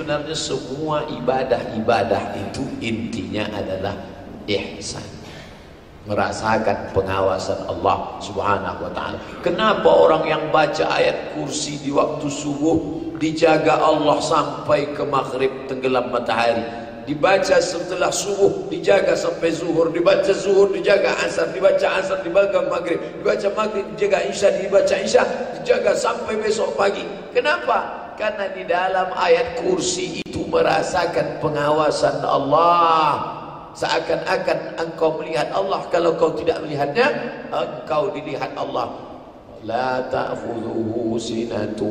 sebenarnya semua ibadah-ibadah itu intinya adalah ihsan merasakan pengawasan Allah Subhanahu wa taala. Kenapa orang yang baca ayat kursi di waktu subuh dijaga Allah sampai ke maghrib tenggelam matahari? Dibaca setelah subuh dijaga sampai zuhur, dibaca zuhur dijaga asar, dibaca asar dibaca maghrib, dibaca maghrib dijaga isya, dibaca isya dijaga sampai besok pagi. Kenapa? Karena di dalam ayat kursi itu merasakan pengawasan Allah. Seakan-akan engkau melihat Allah. Kalau kau tidak melihatnya engkau dilihat Allah. La ta'khudhuhu sinatu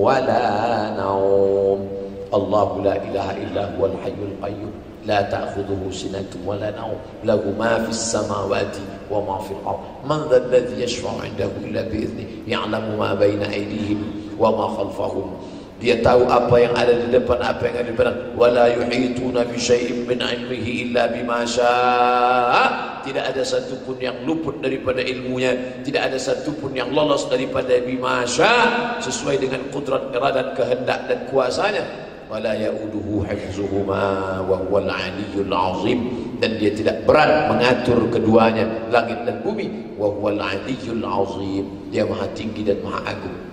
wa la naum Allah la ilaha illa huwal hayyul qayyum. La ta'khudhuhu sinatu wa la naum lahu ma fis samawati wa ma fil ard. Man dhal ladhi yashfa'u 'indahu illa bi idhnihi wa ma khalfahum. Dia tahu apa yang ada di depan apa yang ada di belakang wala yuhituna bi syai'in min ilmihi illa bima tidak ada satu pun yang luput daripada ilmunya. Tidak ada satu pun yang lolos daripada bima sesuai dengan kudrat iradat kehendak dan kuasanya. Wala yauduhu hifzuhuma wa huwal aliyyul azim. Dan dia tidak berat mengatur keduanya langit dan bumi. Wa huwal aliyyul azim. Dia maha tinggi dan maha agung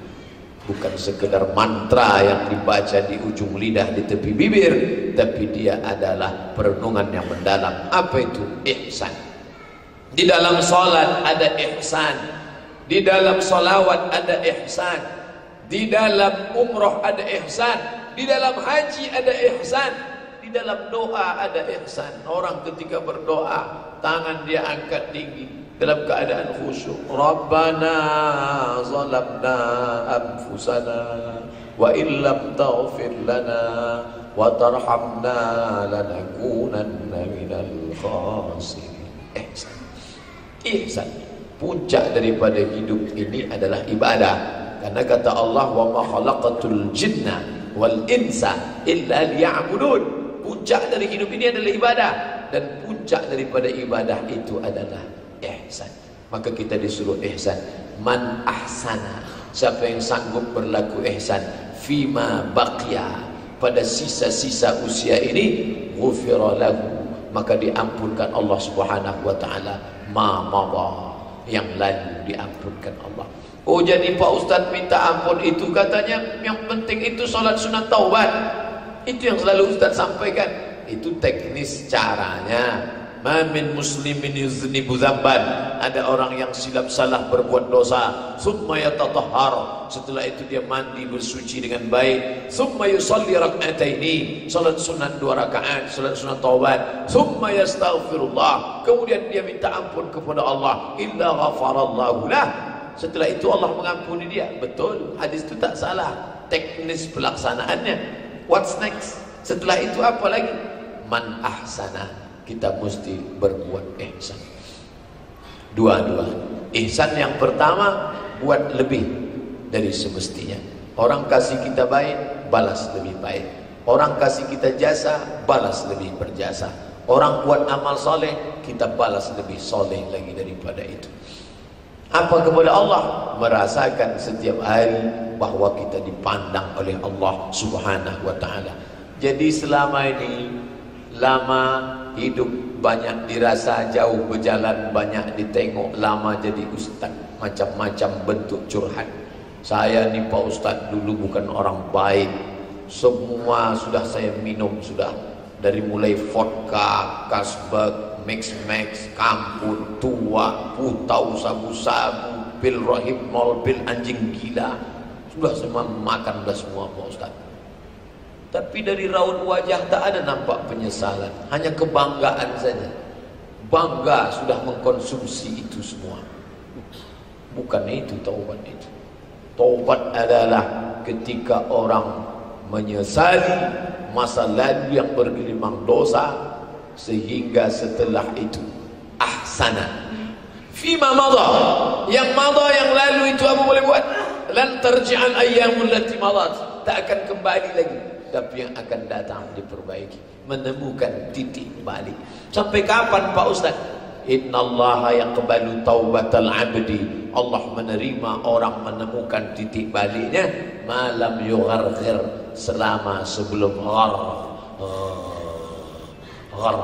bukan sekedar mantra yang dibaca di ujung lidah di tepi bibir tapi dia adalah perenungan yang mendalam. Apa itu? Ihsan. Di dalam salat ada ihsan. Di dalam salawat ada ihsan. Di dalam umrah ada ihsan. Di dalam haji ada ihsan. Di dalam doa ada ihsan. Orang ketika berdoa tangan dia angkat tinggi dalam keadaan khusyuk. Rabbana zalamna anfusana wa illam taghfir lana wa tarhamna lanakunanna minal khasirin. Ihsan ihsan puncak daripada hidup ini adalah ibadah. Karena kata Allah wa ma khalaqatul jinna wal insa illa liya'budun. Puncak dari hidup ini adalah ibadah. Dan puncak daripada ibadah itu adalah ihsan. Maka kita disuruh ihsan. Man ahsana. Siapa yang sanggup berlaku ihsan fima baqiya. Pada sisa-sisa usia ini ghufira lahu. Maka diampunkan Allah Subhanahu wa taala. Ma madha. Yang lalu diampunkan Allah. Oh jadi Pak Ustaz minta ampun. Itu katanya yang penting itu solat sunat taubat. Itu yang selalu Ustaz sampaikan. Itu teknis caranya Mamin muslimin yuznibu zamban. Ada orang yang silap salah berbuat dosa. Summa yatatahhar. Setelah itu dia mandi bersuci dengan baik. Summa yusalli rak'ataini. Salat sunat dua rakaat Salat sunat taubat. Summa yastaghfirullah. Kemudian dia minta ampun kepada Allah. Illa ghafarallahu lah. Setelah itu Allah mengampuni dia. Betul, hadis itu tak salah. Teknis pelaksanaannya. What's next? Setelah itu apa lagi? Man ahsana kita mesti berbuat ihsan. Dua-dua. Ihsan yang pertama buat lebih dari semestinya. Orang kasih kita baik, balas lebih baik. Orang kasih kita jasa, balas lebih berjasa. Orang buat amal soleh, kita balas lebih soleh lagi daripada itu. Apa kepada Allah? Merasakan setiap hari bahawa kita dipandang oleh Allah Subhanahu wa taala. Jadi selama ini lama hidup banyak dirasa jauh berjalan banyak ditengok lama jadi ustaz. Macam-macam bentuk curhat. Saya ni Pak Ustaz dulu bukan orang baik. Semua sudah saya minum sudah. Dari mulai vodka, kasbek, mix-mix, kampun, tua, putau, sabu-sabu, pil rohim, mol, pil anjing gila. Sudah semua makan sudah semua Pak Ustaz tapi dari raut wajah tak ada nampak penyesalan. Hanya kebanggaan saja. Bangga sudah mengkonsumsi itu semua. Bukan itu taubat itu. Taubat adalah ketika orang menyesali masa lalu yang bergelimang dosa sehingga setelah itu ahsana fima madha yang madha yang lalu itu apa boleh buat lan tarji'al ayyamul lati madat tak akan kembali lagi tapi yang akan datang diperbaiki. Menemukan titik balik. Sampai kapan Pak Ustaz? Innallaha yaqbalu taubatal abdi. Allah menerima orang menemukan titik baliknya. Malam yugharghir selama sebelum ghar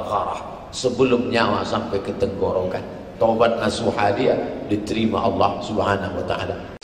gharah sebelum nyawa sampai ke tenggorokan. Taubat nasuha dia diterima Allah Subhanahu wa taala